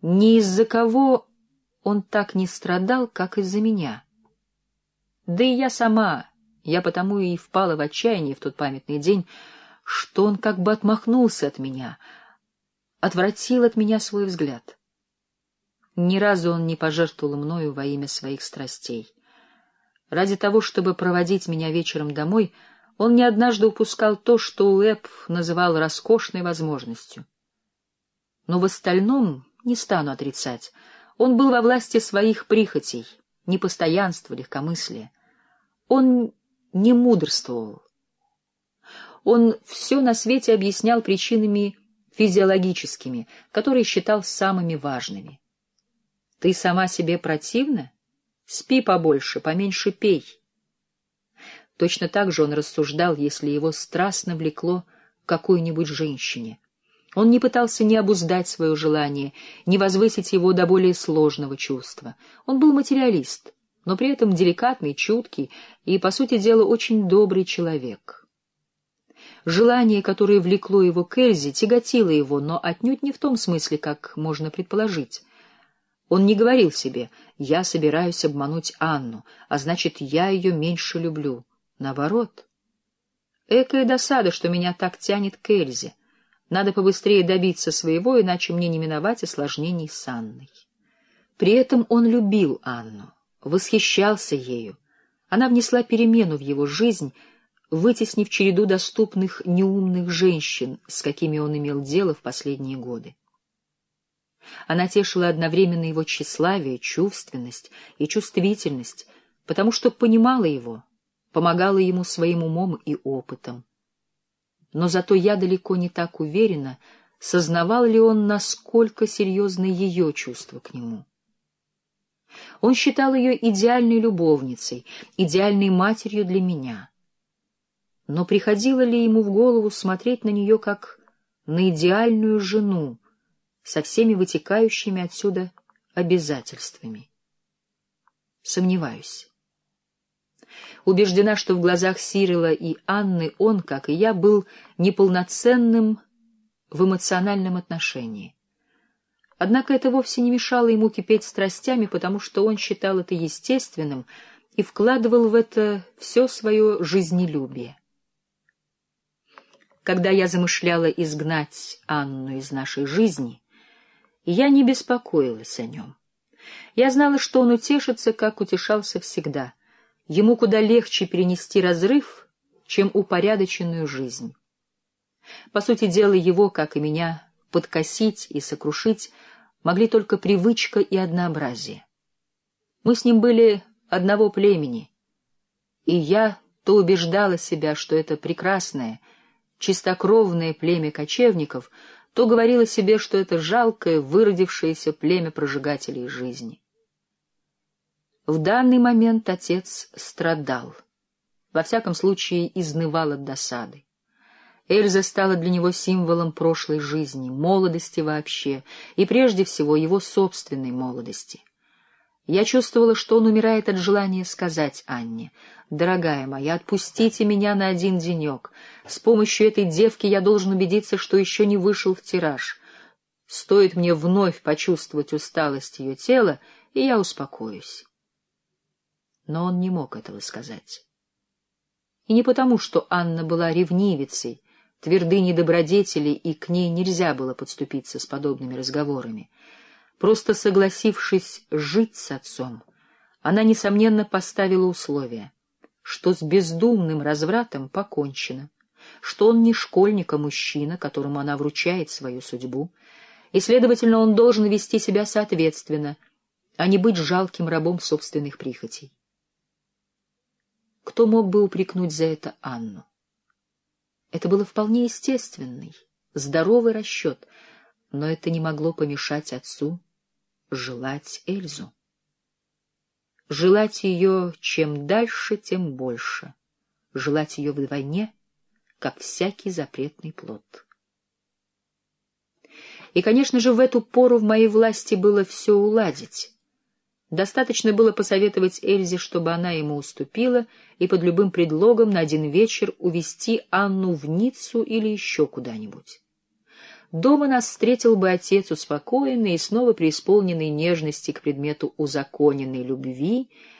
Ни из-за кого он так не страдал, как из-за меня. Да и я сама, я потому и впала в отчаяние в тот памятный день, что он как бы отмахнулся от меня, отвратил от меня свой взгляд. Ни разу он не пожертвовал мною во имя своих страстей. Ради того, чтобы проводить меня вечером домой, он не однажды упускал то, что Уэб называл роскошной возможностью. Но в остальном, не стану отрицать, он был во власти своих прихотей, непостоянства, легкомыслия. Он не мудрствовал. Он все на свете объяснял причинами физиологическими, которые считал самыми важными. Ты сама себе противна? Спи побольше, поменьше пей. Точно так же он рассуждал, если его страстно влекло к какой-нибудь женщине. Он не пытался ни обуздать свое желание, ни возвысить его до более сложного чувства. Он был материалист, но при этом деликатный, чуткий и, по сути дела, очень добрый человек. Желание, которое влекло его к Эльзе, тяготило его, но отнюдь не в том смысле, как можно предположить. Он не говорил себе «я собираюсь обмануть Анну, а значит, я ее меньше люблю». Наоборот. Экая досада, что меня так тянет к Эльзе. Надо побыстрее добиться своего, иначе мне не миновать осложнений с Анной. При этом он любил Анну, восхищался ею. Она внесла перемену в его жизнь, вытеснив череду доступных неумных женщин, с какими он имел дело в последние годы. Она тешила одновременно его тщеславие, чувственность и чувствительность, потому что понимала его, помогала ему своим умом и опытом. Но зато я далеко не так уверена, сознавал ли он, насколько серьезны ее чувства к нему. Он считал ее идеальной любовницей, идеальной матерью для меня. Но приходило ли ему в голову смотреть на нее как на идеальную жену, со всеми вытекающими отсюда обязательствами. Сомневаюсь. Убеждена, что в глазах Сирила и Анны он, как и я, был неполноценным в эмоциональном отношении. Однако это вовсе не мешало ему кипеть страстями, потому что он считал это естественным и вкладывал в это все свое жизнелюбие. Когда я замышляла изгнать Анну из нашей жизни, я не беспокоилась о нем. Я знала, что он утешится, как утешался всегда. Ему куда легче перенести разрыв, чем упорядоченную жизнь. По сути дела, его, как и меня, подкосить и сокрушить могли только привычка и однообразие. Мы с ним были одного племени, и я то убеждала себя, что это прекрасное, чистокровное племя кочевников — то говорила себе, что это жалкое, выродившееся племя прожигателей жизни. В данный момент отец страдал. Во всяком случае, изнывал от досады. Эльза стала для него символом прошлой жизни, молодости вообще, и прежде всего его собственной молодости. Я чувствовала, что он умирает от желания сказать Анне, «Дорогая моя, отпустите меня на один денек. С помощью этой девки я должен убедиться, что еще не вышел в тираж. Стоит мне вновь почувствовать усталость ее тела, и я успокоюсь». Но он не мог этого сказать. И не потому, что Анна была ревнивицей, твердыней добродетели, и к ней нельзя было подступиться с подобными разговорами. Просто согласившись жить с отцом, она, несомненно, поставила условие, что с бездумным развратом покончено, что он не школьник, а мужчина, которому она вручает свою судьбу, и, следовательно, он должен вести себя соответственно, а не быть жалким рабом собственных прихотей. Кто мог бы упрекнуть за это Анну? Это было вполне естественный, здоровый расчет, но это не могло помешать отцу желать Эльзу. Желать ее чем дальше, тем больше. Желать ее вдвойне, как всякий запретный плод. И, конечно же, в эту пору в моей власти было все уладить. Достаточно было посоветовать Эльзе, чтобы она ему уступила, и под любым предлогом на один вечер увести Анну в Ниццу или еще куда-нибудь. дома нас встретил бы отец успокоенный и снова преисполненный нежности к предмету узаконенной любви,